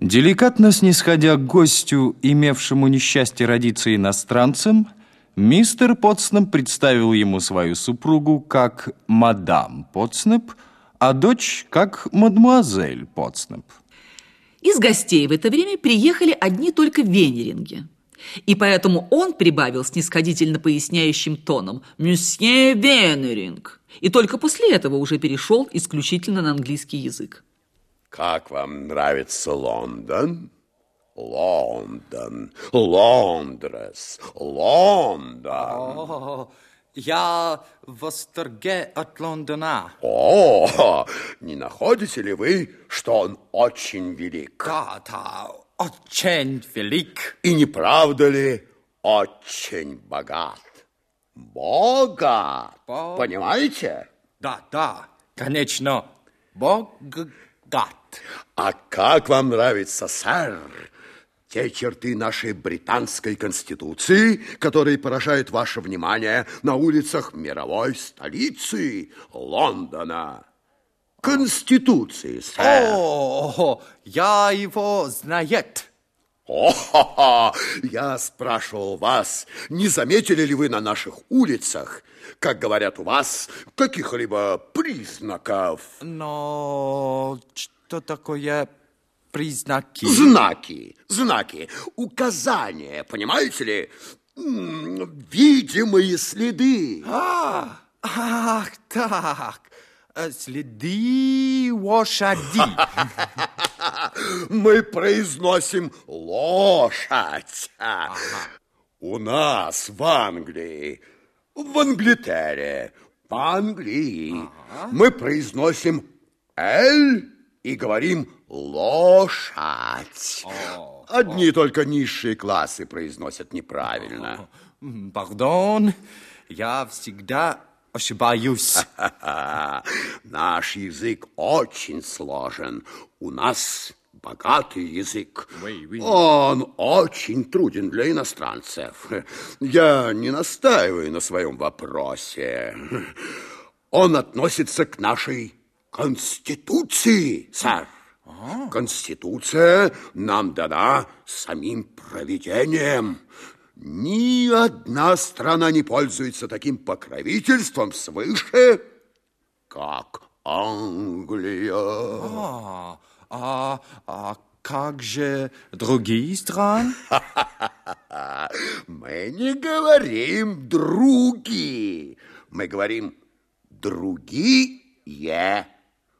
Деликатно снисходя к гостю, имевшему несчастье родиться иностранцем, мистер Потснеп представил ему свою супругу как мадам Потснеп, а дочь как мадемуазель Потснеп. Из гостей в это время приехали одни только венеринги. И поэтому он прибавил снисходительно поясняющим тоном «Мюсье Венеринг». И только после этого уже перешел исключительно на английский язык. Как вам нравится Лондон? Лондон, Лондрес, Лондон. О, я в восторге от Лондона. О, не находите ли вы, что он очень велик? Да, да, очень велик. И не правда ли очень богат? Богат, Бог- понимаете? Да, да, конечно, богат. А как вам нравится, сэр, те черты нашей британской конституции, которые поражают ваше внимание на улицах мировой столицы Лондона? Конституции, сэр. О, я его знает. О, я спрашивал вас, не заметили ли вы на наших улицах, как говорят у вас, каких-либо признаков? Но что такое признаки? Знаки, знаки, указания, понимаете ли? Видимые следы. А, ах, так, э, следы лошади. Мы произносим лошадь. У нас в Англии, в Англитере, в Англии мы произносим «л» и говорим «лошадь». Одни только низшие классы произносят неправильно. Пардон, я всегда ошибаюсь. Наш язык очень сложен. У нас богатый язык. Он очень труден для иностранцев. Я не настаиваю на своем вопросе. Он относится к нашей Конституции, сэр. Конституция нам дана самим провидением. Ни одна страна не пользуется таким покровительством свыше, как Англия. А, а, а как же другие страны? Мы не говорим «други», мы говорим «другие».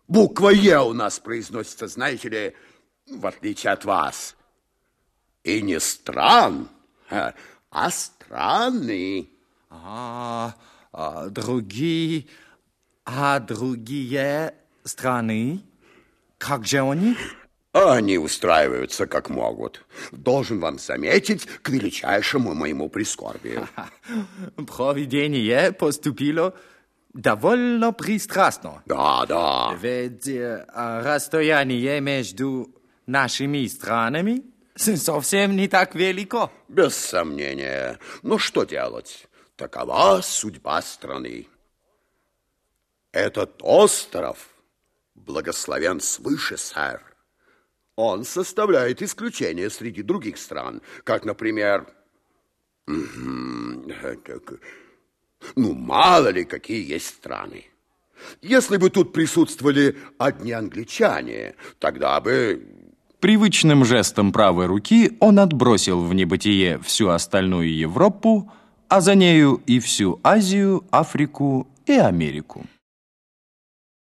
Буква «е» у нас произносится, знаете ли, в отличие от вас. И не стран, а а страны. А, а другие, а другие страны? Как же они? Они устраиваются как могут. Должен вам заметить к величайшему моему прискорбию. Провидение поступило довольно пристрастно. Да, да. Ведь э, а, расстояние между нашими странами совсем не так велико. Без сомнения. Но что делать? Такова судьба страны. Этот остров благословен свыше, сэр. Он составляет исключение среди других стран, как, например, э, ну, мало ли, какие есть страны. Если бы тут присутствовали одни англичане, тогда бы Привычным жестом правой руки он отбросил в небытие всю остальную Европу, а за нею и всю Азию, Африку и Америку.